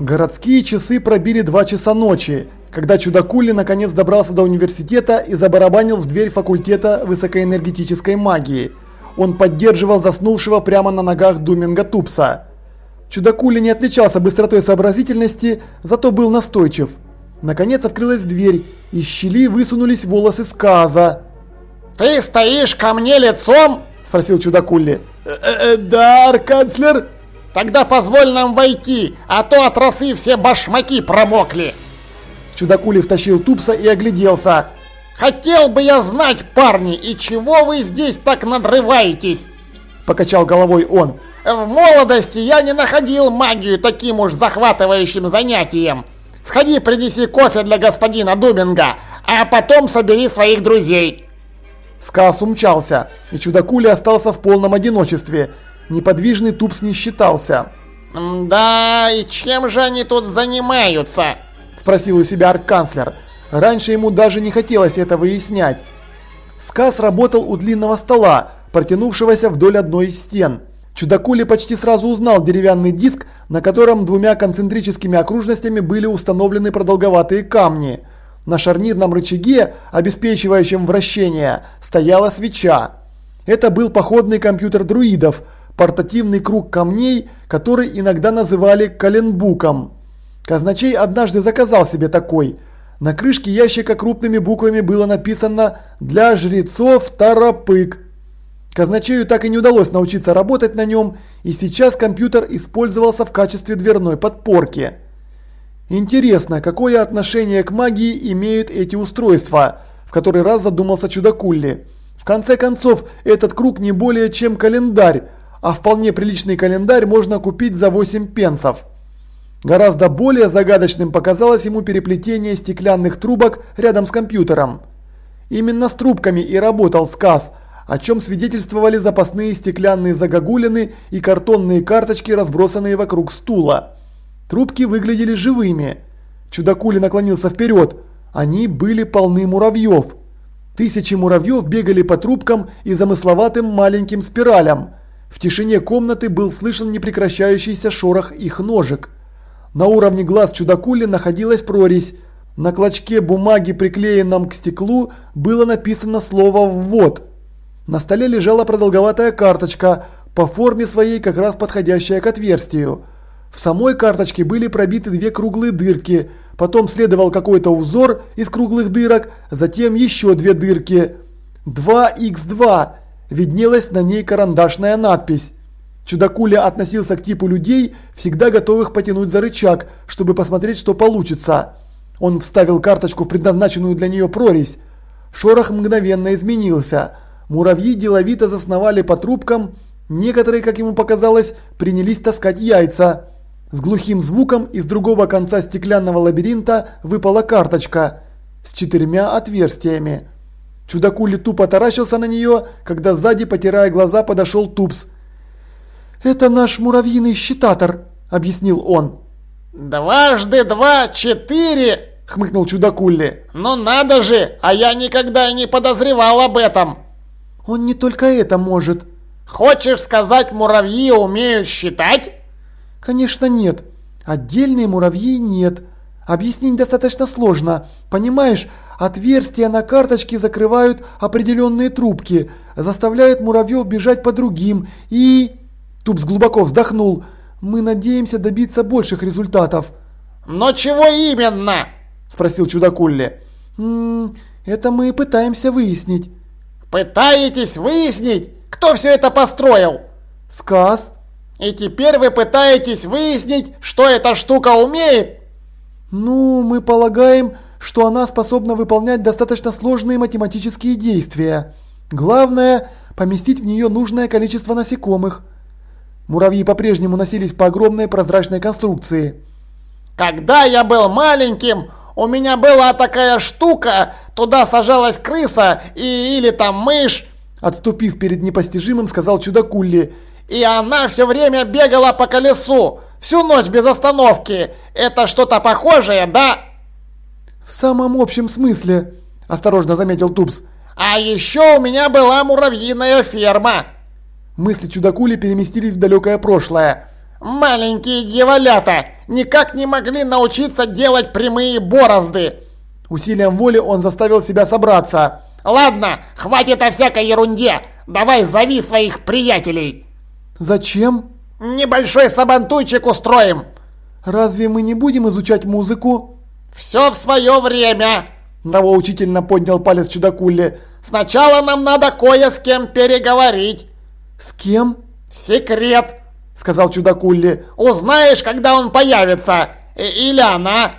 Городские часы пробили 2 часа ночи, когда Чудакули наконец добрался до университета и забарабанил в дверь факультета высокоэнергетической магии. Он поддерживал заснувшего прямо на ногах Думинга Тупса. Чудакули не отличался быстротой сообразительности, зато был настойчив. Наконец открылась дверь, из щели высунулись волосы сказа. «Ты стоишь ко мне лицом?» – спросил Чудакули. «Э -э -э, «Да, канцлер». Тогда позволь нам войти, а то от росы все башмаки промокли. Чудакули втащил Тупса и огляделся. Хотел бы я знать, парни, и чего вы здесь так надрываетесь? Покачал головой он. В молодости я не находил магию таким уж захватывающим занятием. Сходи, принеси кофе для господина Дубинга, а потом собери своих друзей. Скас умчался, и Чудакули остался в полном одиночестве. Неподвижный Тупс не считался. «Да, и чем же они тут занимаются?» Спросил у себя арканцлер. Раньше ему даже не хотелось это выяснять. Скас работал у длинного стола, протянувшегося вдоль одной из стен. Чудакули почти сразу узнал деревянный диск, на котором двумя концентрическими окружностями были установлены продолговатые камни. На шарнирном рычаге, обеспечивающем вращение, стояла свеча. Это был походный компьютер друидов – портативный круг камней, который иногда называли коленбуком. Казначей однажды заказал себе такой. На крышке ящика крупными буквами было написано «Для жрецов Тарапык». Казначею так и не удалось научиться работать на нем, и сейчас компьютер использовался в качестве дверной подпорки. Интересно, какое отношение к магии имеют эти устройства, в который раз задумался Чудакулли. В конце концов, этот круг не более чем календарь, а вполне приличный календарь можно купить за 8 пенсов. Гораздо более загадочным показалось ему переплетение стеклянных трубок рядом с компьютером. Именно с трубками и работал сказ, о чем свидетельствовали запасные стеклянные загогулины и картонные карточки, разбросанные вокруг стула. Трубки выглядели живыми. Чудакули наклонился вперед. Они были полны муравьев. Тысячи муравьев бегали по трубкам и замысловатым маленьким спиралям. В тишине комнаты был слышен непрекращающийся шорох их ножек. На уровне глаз чудакули находилась прорезь. На клочке бумаги, приклеенном к стеклу, было написано слово «ввод». На столе лежала продолговатая карточка, по форме своей как раз подходящая к отверстию. В самой карточке были пробиты две круглые дырки, потом следовал какой-то узор из круглых дырок, затем еще две дырки. 2х2 виднелась на ней карандашная надпись. Чудакуля относился к типу людей, всегда готовых потянуть за рычаг, чтобы посмотреть, что получится. Он вставил карточку в предназначенную для нее прорезь. Шорох мгновенно изменился. Муравьи деловито засновали по трубкам, некоторые, как ему показалось, принялись таскать яйца. С глухим звуком из другого конца стеклянного лабиринта выпала карточка с четырьмя отверстиями. Чудакули тупо таращился на нее, когда сзади, потирая глаза, подошел Тупс. «Это наш муравьиный считатор», – объяснил он. «Дважды два – четыре!» – хмыкнул Чудакулли. «Ну надо же, а я никогда и не подозревал об этом!» «Он не только это может». «Хочешь сказать, муравьи умеют считать?» «Конечно нет. Отдельные муравьи нет. Объяснить достаточно сложно. Понимаешь, Отверстия на карточке закрывают определенные трубки, заставляют муравьев бежать по другим и... Тупс глубоко вздохнул. Мы надеемся добиться больших результатов. Но чего именно? Спросил чудакулли. Это мы и пытаемся выяснить. Пытаетесь выяснить, кто все это построил? Сказ. И теперь вы пытаетесь выяснить, что эта штука умеет? Ну, мы полагаем, что она способна выполнять достаточно сложные математические действия. Главное – поместить в нее нужное количество насекомых. Муравьи по-прежнему носились по огромной прозрачной конструкции. «Когда я был маленьким, у меня была такая штука, туда сажалась крыса и, или там мышь», отступив перед непостижимым, сказал чудакулли. «И она все время бегала по колесу, всю ночь без остановки. Это что-то похожее, да?» «В самом общем смысле», – осторожно заметил Тупс. «А еще у меня была муравьиная ферма!» Мысли чудакули переместились в далекое прошлое. «Маленькие дьяволята! никак не могли научиться делать прямые борозды. Усилием воли он заставил себя собраться. Ладно, хватит о всякой ерунде. Давай зови своих приятелей. Зачем? Небольшой сабантуйчик устроим. Разве мы не будем изучать музыку? Все в свое время. Нравоучительно поднял палец чудакули. Сначала нам надо кое с кем переговорить. С кем? Секрет, сказал чудакули. Узнаешь, когда он появится. Или она.